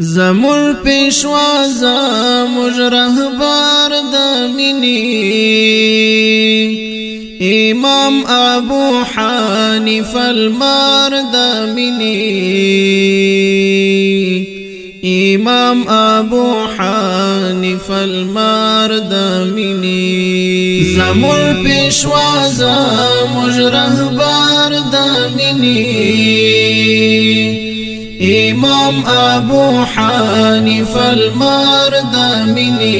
زمون پیشوا زموج رهبر د منی امام ابو حنیفه المار د منی امام ابو حنیفه المار د منی زمون پیشوا زموج رهبر د منی امام ابو حنیفه المردميني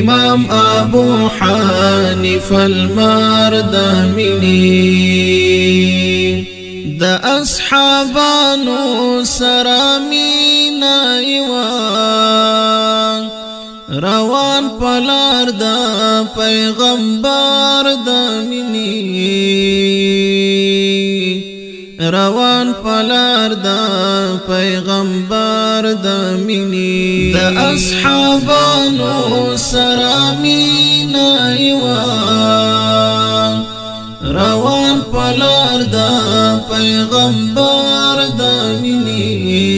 امام ابو حنیفه المردميني د اصحابانو سرامینا إيوان روان پلار د پیغمبر د روان پلار دا پیغمبر دا منی دا اصحابانو سرامین ایوان روان پلار دا پیغمبر دا منی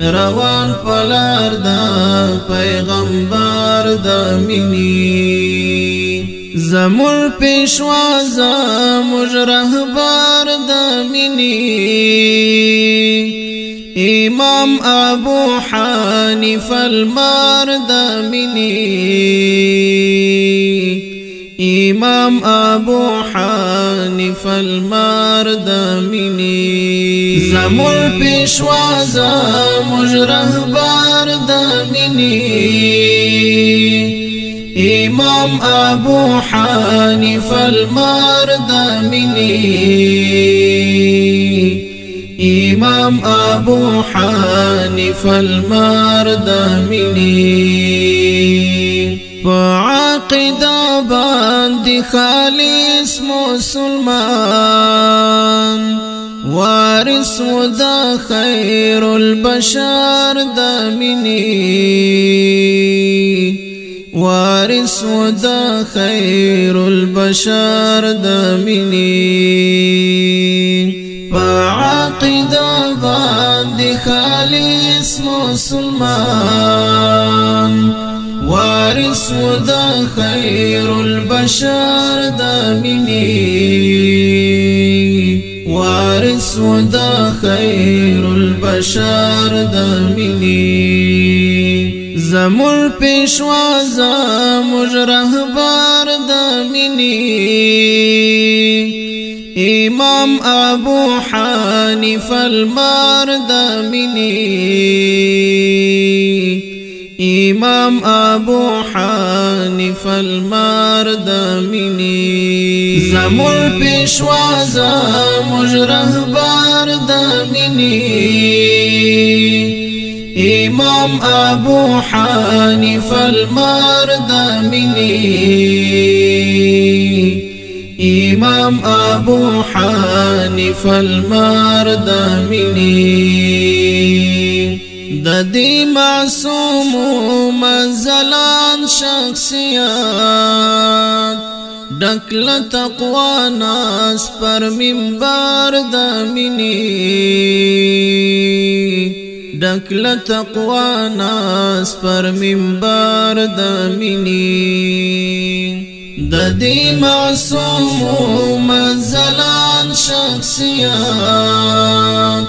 روان پلار دا پیغمبر دا منی زمون پیشوا زمون رهبر د منی امام ابو حنیفه المار د منی امام ابو حنیفه المار د منی زمون پیشوا زمون رهبر د منی امام ابو حنیف المردميني امام ابو حنیف المردمنی فعقد باندې خالص مسلمان وارث ودا خير البشر دمنی وارث ودا خير البشر دامني منی باند خالص مسلمان وارث ودا خير البشر دامني وارث ودا خير البشر دامني زمون پیشوا زمون رهبر د منی امام ابو حنیفه المار د منی امام ابو حنیفه المار د منی زمون پیشوا زمون رهبر د منی امام ابو حنيفة المردميني امام ابو حنيفة المردميني د دې معصوم شخصيا شخصیت ډکل تقوى ناس پر منبر د ډکله تقوا ناس پر منبر د منی د دې معصوم منزلان شخصیات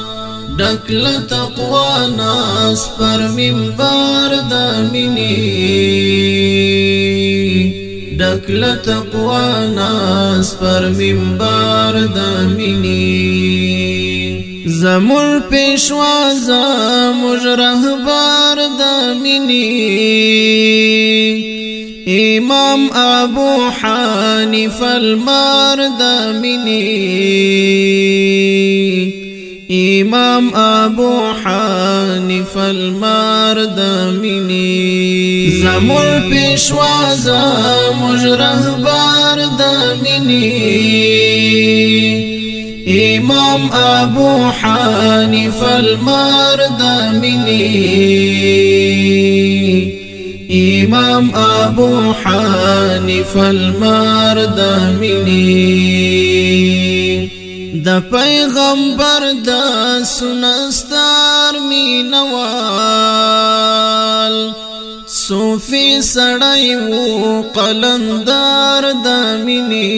ډکله تقوا ناس پر منبر د منی ډکله تقوا ناس پر منبر د منی زمون پیشوا زمون رهبر د منی امام ابو حنیفه المار د منی امام ابو حنیفه المار د منی زمون پیشوا زمون رهبر د منی امام ابو حنیف المرد منی امام ابو حنیف المرد منی د پیغمبر د سنستار مینوال صوفي سړی وو قلندار د منی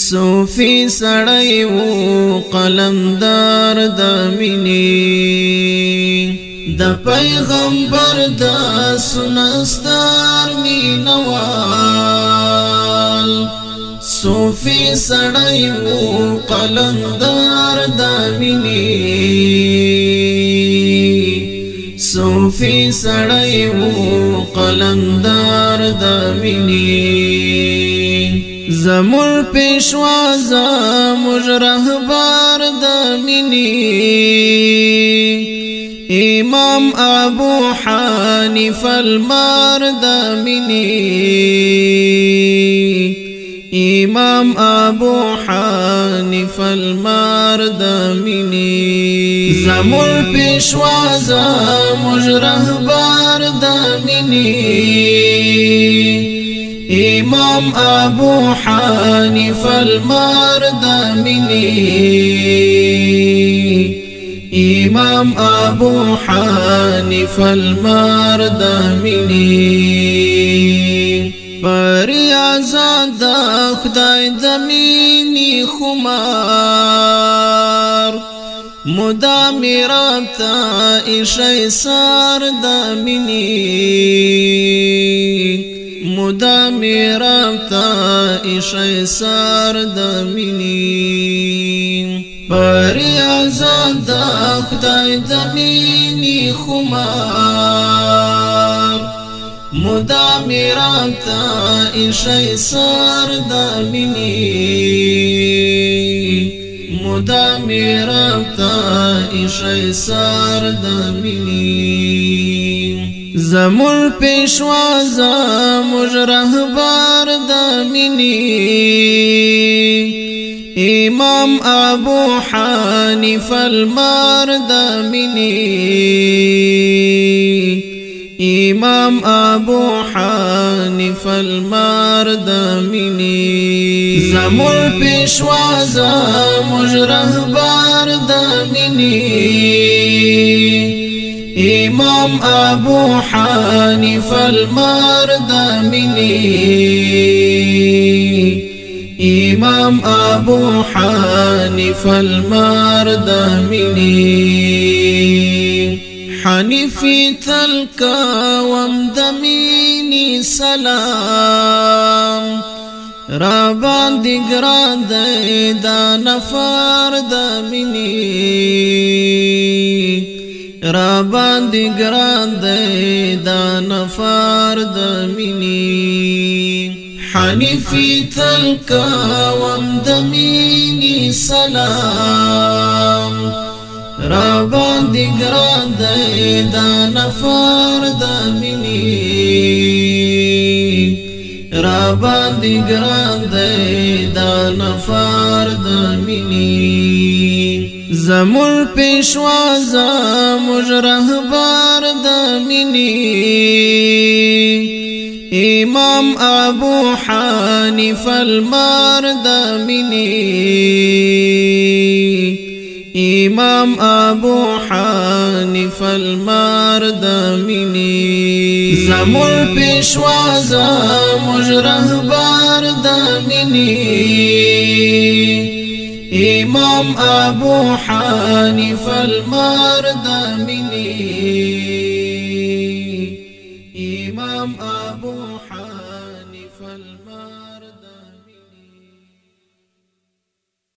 صوفي سړی وو قلمدار د مینې د پیغمبر د سنستار مینوال صوفي سړی وو قلمدار د مینې صوفي سړی وو قلمدار د مینې زمون پیشوا زمون رهبر د منی امام ابو حنیف المار د منی امام ابو حنیف المار د منی زمون پیشوا زمون رهبر د منی امام ابو حنيف المرد منی امام ابو حنيف المرد منی پر آزاد خدای خمار مدام تا ایشای سار دا مدا مدام تا ایشای سار دا پری آزاد دا خدای دا خمار خمار مدام تا ایشای سار دا مدام رب تا ایشی سار دمینی زمون پیشوا زمون رهبار دمینی امام ابو حنیف المار دمینی امام ابو حنیف المردميني زمول پیشوا زموج رهبر دمینی امام ابو حنیف المردميني امام ابو حنیف المردميني حنيفي تلقى ومدميني سلام را باندې ګران دی دا نفر د منی را باندې ګران دی دا نفر د منی حنیفی سلام را باندې ګران دی دا نفر د منی را باندې ګران دی دا نفر د منی زمون پېښوا زموږ رهبر د منی امام ابو حنیفه المردمنی امام ابو حنيف المردميني زمول پیشوا زموج رهبر دمینی امام ابو حنيف المردميني